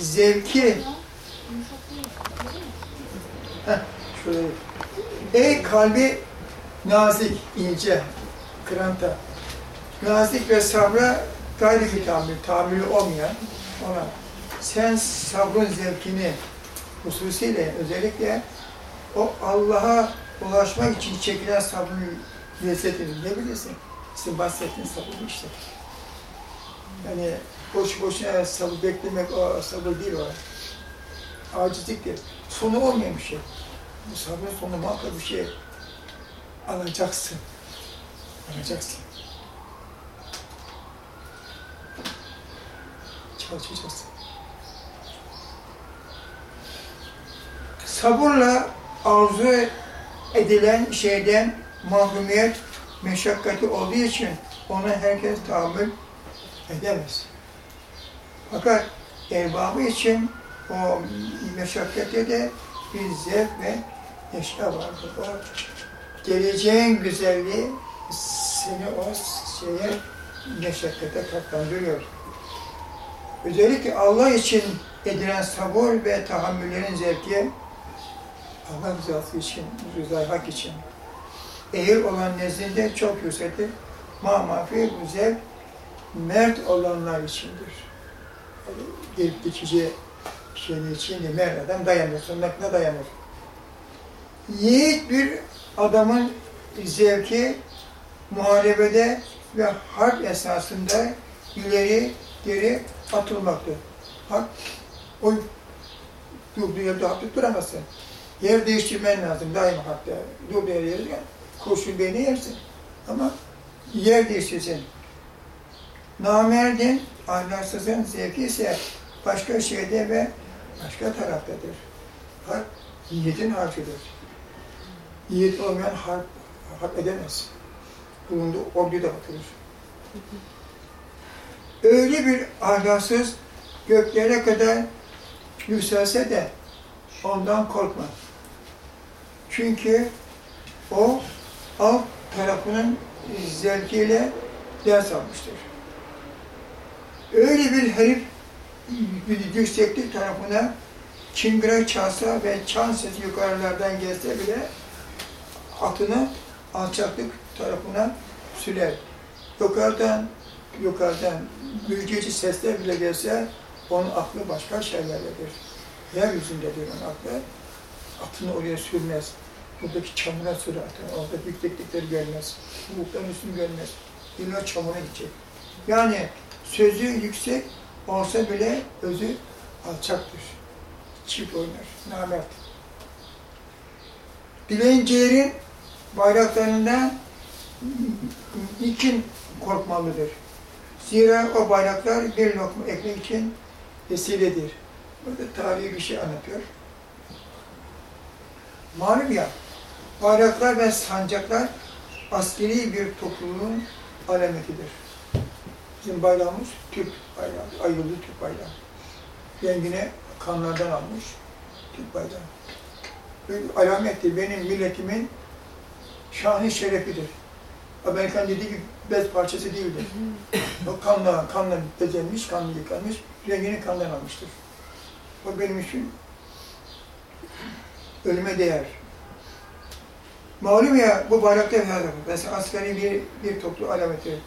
zevki Heh, şöyle. Ey kalbi nazik, ince, kıranta, nazik ve sabra gayri tahammül, tahammülü olmayan ona sen sabrın zevkini hususiyle özellikle o Allah'a ulaşmak için çekilen sabrın lezzetini ne bilirsin? Sizin bahsettiğiniz sabır işte. Yani boş boşuna sabır beklemek o sabır değil o. Acizliktir. Sonu olmayan bir şey. Bu sabrın sonu muhakkak bir şey alacaksın. Alacaksın. Çalışacaksın. Sabırla arzu edilen şeyden mahrumiyet, meşakkati olduğu için ona herkes tahammül edemez. Fakat erbabı için o meşakkate de bir zevk ve neşe vardır. O geleceğin güzelliği seni o şeye meşakkate katlandırıyor. Özellikle Allah için edilen sabır ve tahammüllerin zevki Allah rızası için, rızayı hak için ehil olan nezdinde çok yüksektir. Ma mafi bu zevk mert olanlar içindir. Gelip geçici mert adam dayanır, sonuna kadar dayanır. Yiğit bir adamın zevki muharebede ve harp esasında ileri geri atılmaktır. Harp, o durduğu yerde hafif duramazsın. Yer değiştirmen lazım daima harpte. Durduğu yerde kurşun beyni yersin. Ama yer değiştirsin. Namerdin, ahlaksızın zevki ise başka şeyde ve başka taraftadır. Harp, yiğidin harcıdır. Yiğit olmayan harp, harp edemez. Bulunduğu orduyu da batırır. Öyle bir ahlaksız göklere kadar yükselse de ondan korkma. Çünkü o alt tarafının zevkiyle ders almıştır. Öyle bir herif yükseklik tarafına çıngıra çalsa ve çan sesi yukarılardan gelse bile atını alçaklık tarafına sürer. Yukarıdan, yukarıdan ürkücü sesler bile gelse onun aklı başka şeylerdedir. Yeryüzündedir onun aklı. Atını oraya sürmez. Buradaki çamura sürer atını. Orada yükseklikleri görmez. Bulutların üstünü görmez. İlla çamura gidecek. Yani sözü yüksek olsa bile özü alçaktır. Çift oynar. Namert. Dilencilerin bayraklarından niçin korkmalıdır? Zira o bayraklar bir lokma ekmek için vesiledir. Burada tarihi bir şey anlatıyor. Malum ya, bayraklar ve sancaklar askeri bir topluluğun alametidir. Bizim bayrağımız Türk bayrağı, ayrılı Türk bayrağı. Rengine kanlardan almış Türk bayrağı. Bir alamettir, benim milletimin şanı şerefidir. Amerikan dediği gibi bez parçası değildir. O kanla, kanla bezenmiş, kanla yıkanmış, rengini kandan almıştır. O benim için ölüme değer. Malum ya bu bayrakta yazar. Mesela askeri bir, bir toplu alameti.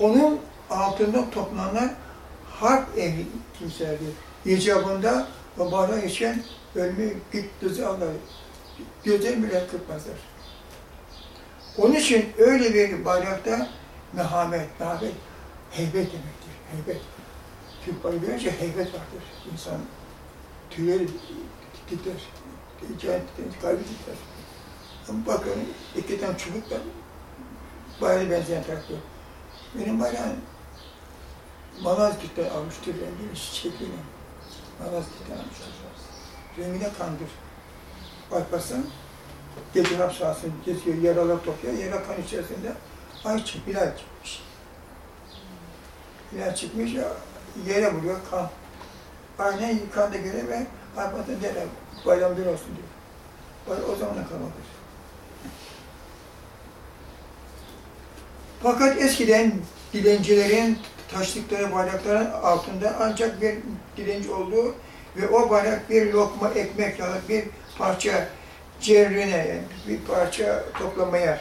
Onun altında toplananlar harp ehli kimselerdir. İcabında bayrağı geçen ölümü git düzü alır. Gözlerini bile kırpmazlar. Onun için öyle bir bayrakta mehamet, mehamet, heybet demektir. Heybet. Türk bayrağı görünce heybet vardır. İnsan tüyleri titrer. Titrer, kalbi titrer. Ama bakın iki tane çubukla bayrağı benzeyen traktör. Benim bayrağım Malazgirt'ten almıştır rengini, şeklini. Malazgirt'ten almıştır. Rengine kandır. Bakmasın, gece hap sahasını geziyor, yaralar topluyor, yara kan içerisinde ay çık, Bilal çıkmış. Bilal çıkmış, yere vuruyor kan. Aynen kan da göre ve Arpat'ın dere, bayram bir olsun diyor. O zamana kalmadır. Fakat eskiden dilencilerin taştıkları bayrakların altında ancak bir direnç olduğu ve o bayrak bir lokma ekmek da bir parça cerrine, yani bir parça toplamaya.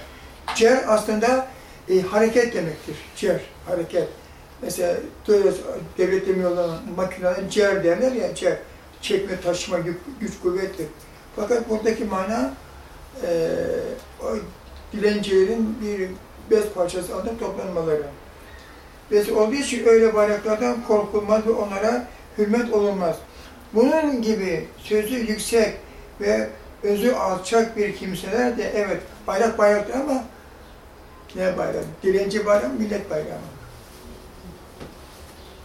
Cer aslında e, hareket demektir. Cer, hareket. Mesela devlet demiyorlar makinelerin cer derler ya, cer. Çekme, taşıma, güç, güç kuvvettir. Fakat buradaki mana e, o dilencilerin bir bez parçası alıp toplanmaları. Bez olduğu için öyle bayraklardan korkulmaz ve onlara hürmet olunmaz. Bunun gibi sözü yüksek ve özü alçak bir kimseler de evet bayrak bayraktır ama ne bayrak? Dilenci bayrağı millet bayrağı?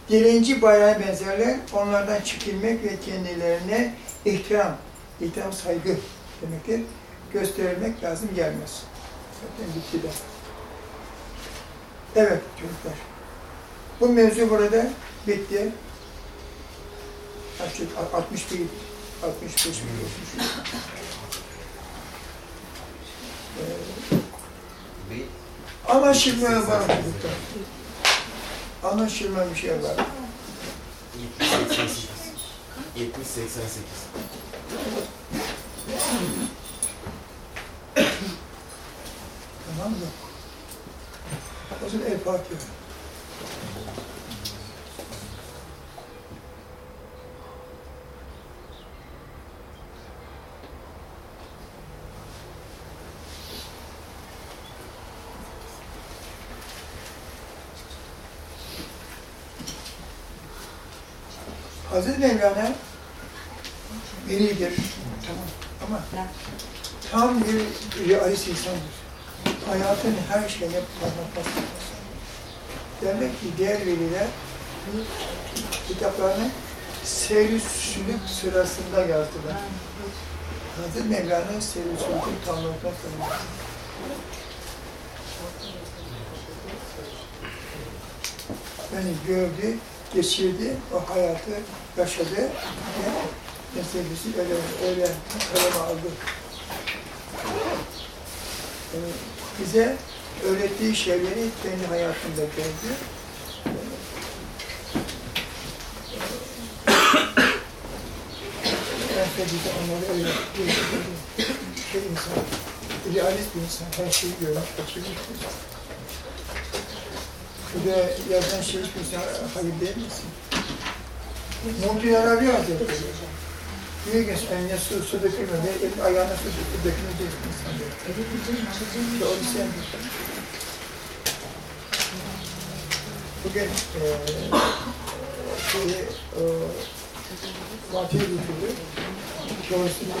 Dilenci bayrağı benzerler, onlardan çekilmek ve kendilerine ihtiram, ihtiram saygı demektir. Gösterilmek lazım gelmez. Zaten bitti de. Evet çocuklar. Bu mevzu burada bitti. Kaç çocuk? 60 değil. 65 mi? 63. Bir Anlaşılmayan var çocuklar. Anlaşılmayan bir şey var. 70 70 88. Tamam mı? O zaman El Fatiha. Hazreti Mevlana velidir. Tamam. Ama tam bir realist insandır. Hayatın her şeyine parmak basmaz. Demek ki diğer veliler kitaplarını seyri sülük sırasında yazdılar. Hazreti Mevlana seyri sülükün tamamlamaktan sonra. Yani gördü, geçirdi, o hayatı yaşadı ve meselesi öyle, öyle kaleme aldı. Yani bize öğrettiği şeyleri kendi hayatında gördü. Ben de onları öğretti. Şey insan, realist bir insan, her şeyi görmüş, geçirmiş bir insan. Bir de yazan şey hiçbir insan hayır değil misin? Muhti Arabi Hazretleri. Diyor ki eline su, su dökülme, ve elin ayağına su dökülme, dökülmeyecek insan diyor. İşte onu sen Bugün eee şeyi, eee Fatih'e götürdü. Çalıştırdı.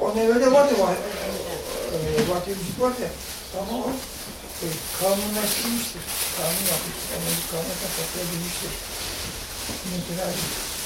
Onun evde vardı var. Eee Fatih müzik vardı. Ama o e, kanunlaştırmıştır. Kanun yapmıştır. Onu kanuna kapatılabilmiştir. Mesela Cemaatin